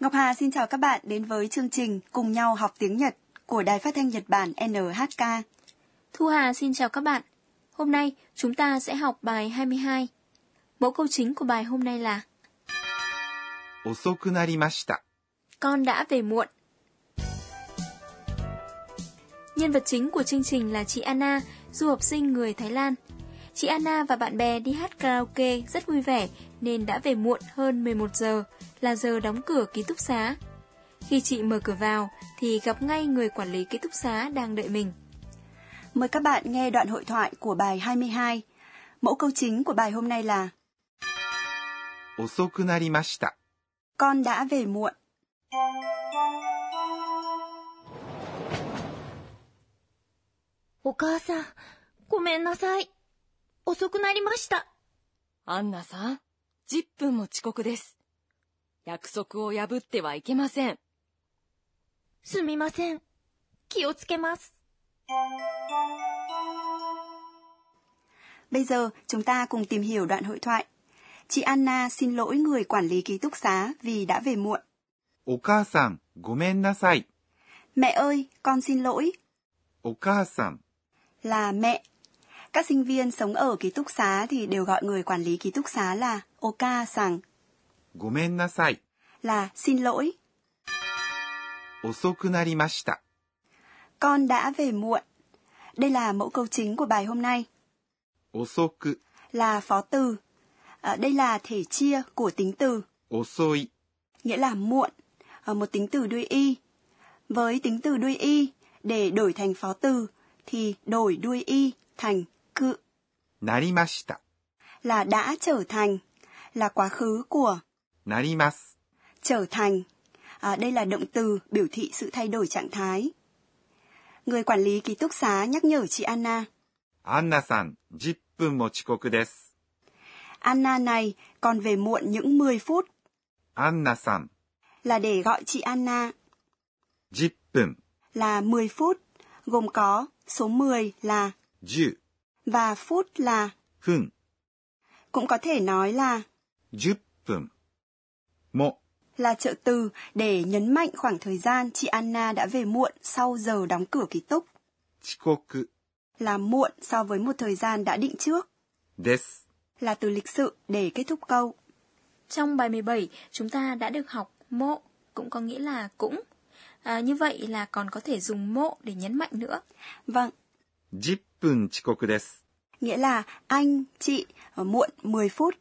Ngọc Hà xin chào các bạn đến với chương trình Cùng nhau học tiếng Nhật của Đài Phát thanh Nhật Bản NHK. Thu Hà xin chào các bạn. Hôm nay chúng ta sẽ học bài 22. Mẫu câu chính của bài hôm nay là Osoku. Con đã về muộn. Nhân vật chính của chương trình là chị Anna, du học sinh người Thái Lan. Chị Anna và bạn bè đi hát karaoke rất vui vẻ nên đã về muộn hơn 11 giờ, là giờ đóng cửa ký túc xá. Khi chị mở cửa vào thì gặp ngay người quản lý ký túc xá đang đợi mình. Mời các bạn nghe đoạn hội thoại của bài 22. Mẫu câu chính của bài hôm nay là 遅くなりました。 Con đã về muộn. お母さん、ごめんなさい。 遅くなりました。アンナさん、10分も遅刻です。約束を破ってはいけません。すみません。気をつけます。 Bây giờ chúng ta cùng tìm hiểu đoạn hội thoại. Chị Anna xin lỗi người quản lý ký túc xá vì đã về muộn. お母さん、ごめんなさい。 Mẹ ơi, con xin lỗi. お母さん、 Là mẹ. các sinh viên sống ở ký túc xá thì đều gọi người quản lý ký túc xá là Oka sàng. Gomen là xin lỗi. Osoku. Con đã về muộn. Đây là mẫu câu chính của bài hôm nay. Osoku là phó từ. À, đây là thể chia của tính từ. Osoi nghĩa là muộn, à, một tính từ đuôi y. Với tính từ đuôi y để đổi thành phó từ thì đổi đuôi y thành cự なりました。 là đã trở thành, là quá khứ của なります。 trở thành. À, đây là động từ biểu thị sự thay đổi trạng thái. Người quản lý ký túc xá nhắc nhở chị Anna. アンナさん、10分も遅刻です。 Anna này còn về muộn những 10 phút アンナさん、 là để gọi chị Anna 10分、 là 10 phút, gồm có số 10 là 10 và phút là 分、 cũng có thể nói là 10分。も、 là trợ từ để nhấn mạnh khoảng thời gian chị Anna đã về muộn sau giờ đóng cửa ký túc, 遅刻、 là muộn so với một thời gian đã định trước, です。 là từ lịch sự để kết thúc câu. Trong bài 17, chúng ta đã được học mộ, cũng có nghĩa là cũng. À, như vậy là còn có thể dùng mộ để nhấn mạnh nữa. Vâng, 10 分遅刻です。 nghĩa là anh, chị ở muộn 10 phút.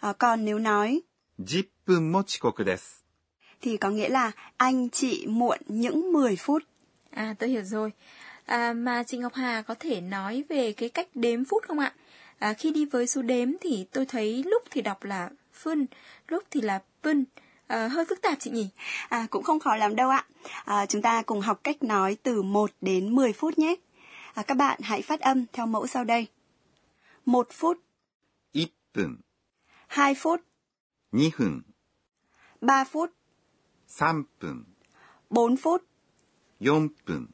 Ờ, còn nếu nói 10分も遅刻です。 thì có nghĩa là anh, chị muộn những 10 phút. À, tôi hiểu rồi. À, mà chị Ngọc Hà có thể nói về cái cách đếm phút không ạ? À, khi đi với số đếm thì tôi thấy lúc thì đọc là phân, lúc thì là pân. À, hơi phức tạp chị nhỉ? À, cũng không khó lắm đâu ạ. À, chúng ta cùng học cách nói từ 1 đến 10 phút nhé. À, các bạn hãy phát âm theo mẫu sau đây. 1 phút, 1分、 2 phút, 2分、 3 phút, 3分、 4 phút, 4分、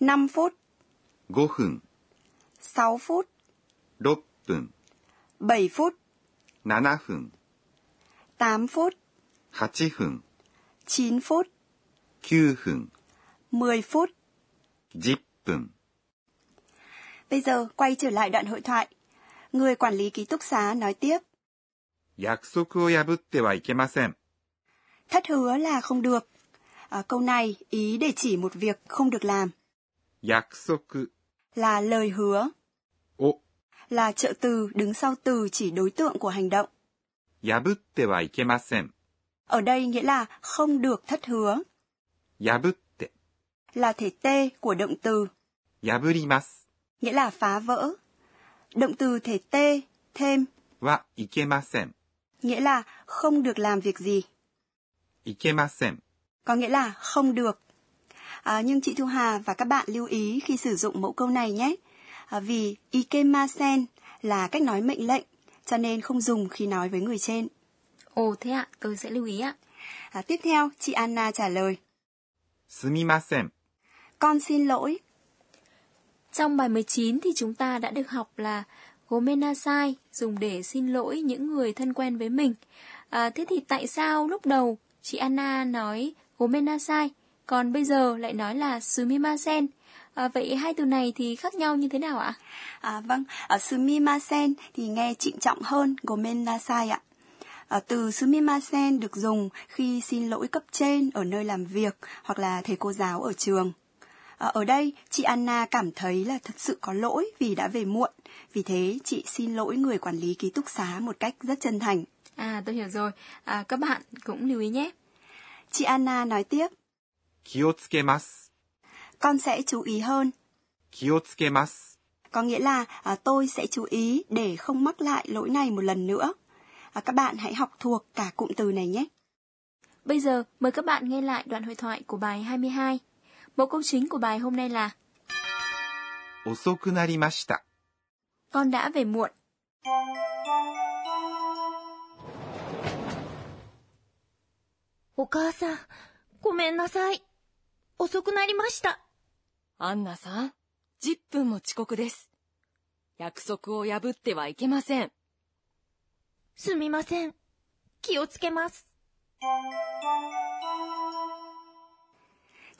5 phút, 5分、 6 phút, 6分、 7 phút, 7分、 8 phút, 8分、 9 phút, 9分、 10 phút. 10分。 Bây giờ quay trở lại đoạn hội thoại. Người quản lý ký túc xá nói tiếp. Thất hứa là không được. À, câu này ý để chỉ một việc không được làm. Là lời hứa. O là trợ từ đứng sau từ chỉ đối tượng của hành động. Yabutte wa ikemasen. Ở đây nghĩa là không được thất hứa. Là thể t của động từ. Yaburimasu nghĩa là phá vỡ. Động từ thể t thêm wa ikemasen nghĩa là không được làm việc gì. Ikemasen có nghĩa là không được. À, nhưng chị Thu Hà và các bạn lưu ý khi sử dụng mẫu câu này nhé. À, vì ikemasen là cách nói mệnh lệnh, cho nên không dùng khi nói với người trên. Ồ thế ạ, tôi sẽ lưu ý ạ. À, tiếp theo, chị Anna trả lời. Sumimasen. Con xin lỗi, trong bài 19 thì chúng ta đã được học là gomenasai dùng để xin lỗi những người thân quen với mình. À, thế thì tại sao lúc đầu chị Anna nói gomenasai, còn bây giờ lại nói là sumimasen. À, vậy hai từ này thì khác nhau như thế nào ạ? À, vâng, ở sumimasen thì nghe trịnh trọng hơn Gomenasai ạ. À, từ sumimasen được dùng khi xin lỗi cấp trên ở nơi làm việc hoặc là thầy cô giáo ở trường. À, ở đây, chị Anna cảm thấy là thật sự có lỗi vì đã về muộn. Vì thế, chị xin lỗi người quản lý ký túc xá một cách rất chân thành. À, tôi hiểu rồi. À, các bạn cũng lưu ý nhé. Chị Anna nói tiếp, 気をつけます。 con sẽ chú ý hơn. 気をつけます。 Có nghĩa là à, tôi sẽ chú ý để không mắc lại lỗi này một lần nữa. À, các bạn hãy học thuộc cả cụm từ này nhé. Bây giờ, mời các bạn nghe lại đoạn hội thoại của bài 22. Mẫu câu chính của bài hôm nay là 遅くなりました。Con đã về muộn. お母さん、ごめんなさい。遅くなりました。アンナさん、10分も遅刻です。約束を破ってはいけません。すみません。気をつけます。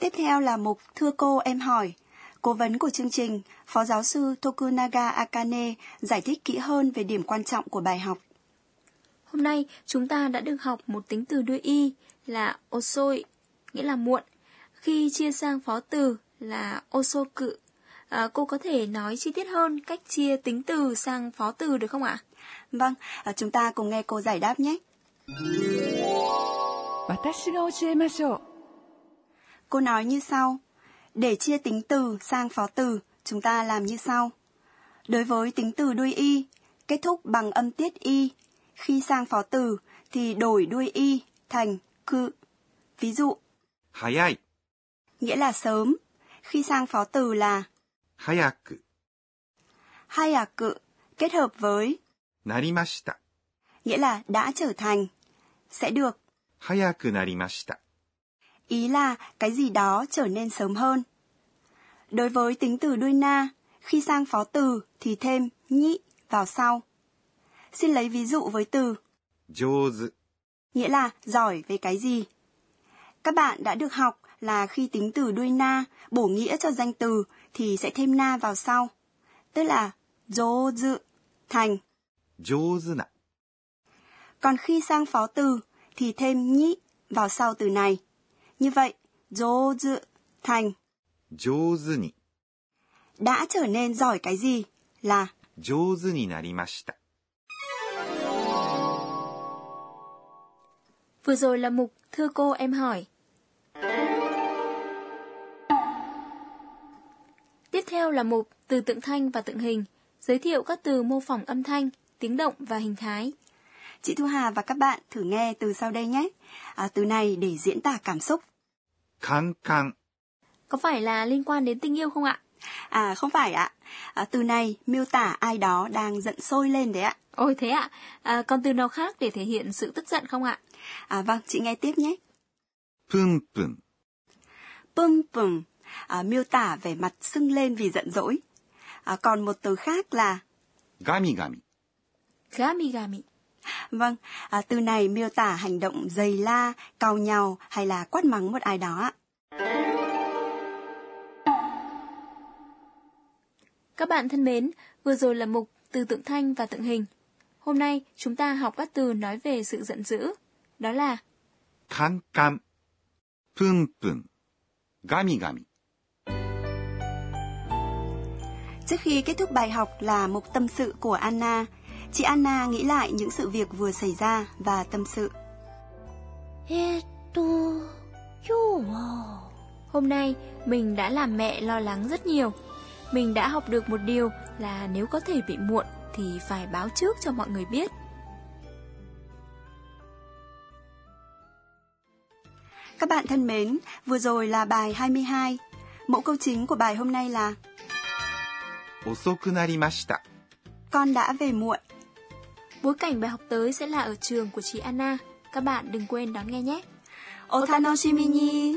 Tiếp theo là mục Thưa cô em hỏi. Cố vấn của chương trình, Phó giáo sư Tokunaga Akane giải thích kỹ hơn về điểm quan trọng của bài học. Hôm nay, chúng ta đã được học một tính từ đuôi y là osoi, nghĩa là muộn. Khi chia sang phó từ là osoku. À, cô có thể nói chi tiết hơn cách chia tính từ sang phó từ được không ạ? Vâng, à, chúng ta cùng nghe cô giải đáp nhé. 私が教えましょう。 Cô nói như sau. Để chia tính từ sang phó từ, chúng ta làm như sau. Đối với tính từ đuôi y, kết thúc bằng âm tiết y. Khi sang phó từ thì đổi đuôi y thành cự. Ví dụ, Hayai nghĩa là sớm. Khi sang phó từ là hayaku. Hayaku kết hợp với narimashita nghĩa là đã trở thành sẽ được hayaku narimashita ý là cái gì đó trở nên sớm hơn. Đối với tính từ đuôi na, khi sang phó từ thì thêm nhĩ vào sau. Xin lấy ví dụ với từ Jozu, nghĩa là giỏi về cái gì. Các bạn đã được học là khi tính từ đuôi na bổ nghĩa cho danh từ thì sẽ thêm na vào sau, tức là jozu thành. Jozu na. Còn khi sang phó từ thì thêm nhĩ vào sau từ này. Như vậy, dô dự thành. Dô. Đã trở nên giỏi cái gì là. Dô. Vừa rồi là mục Thưa cô em hỏi. Tiếp theo là mục Từ tượng thanh và tượng hình, giới thiệu các từ mô phỏng âm thanh, tiếng động và hình thái. Chị Thu Hà và các bạn thử nghe từ sau đây nhé. À, từ này để diễn tả cảm xúc. Khăng khăng. Có phải là liên quan đến tình yêu không ạ? À không phải ạ. À, từ này miêu tả ai đó đang giận sôi lên đấy ạ. Ôi thế ạ. À, còn từ nào khác để thể hiện sự tức giận không ạ? À vâng, chị nghe tiếp nhé. Pum pum. Pum pum à, miêu tả vẻ mặt sưng lên vì giận dỗi. À, còn một từ khác là gami gami gami gami Vâng, à, từ này miêu tả hành động dày la, cào nhào hay là quát mắng một ai đó ạ. Các bạn thân mến, vừa rồi là mục từ tượng thanh và tượng hình. Hôm nay chúng ta học các từ nói về sự giận dữ, đó là cam cam, pum pum, gami gami. Trước khi kết thúc bài học là mục tâm sự của Anna, Chị Anna nghĩ lại những sự việc vừa xảy ra và tâm sự. Hôm nay mình đã làm mẹ lo lắng rất nhiều. Mình đã học được một điều là nếu có thể bị muộn thì phải báo trước cho mọi người biết. Các bạn thân mến, vừa rồi là bài 22. Mẫu câu chính của bài hôm nay là Con đã về muộn. Bối cảnh bài học tới sẽ là ở trường của chị Anna. Các bạn đừng quên đón nghe nhé. Otanoshimi ni!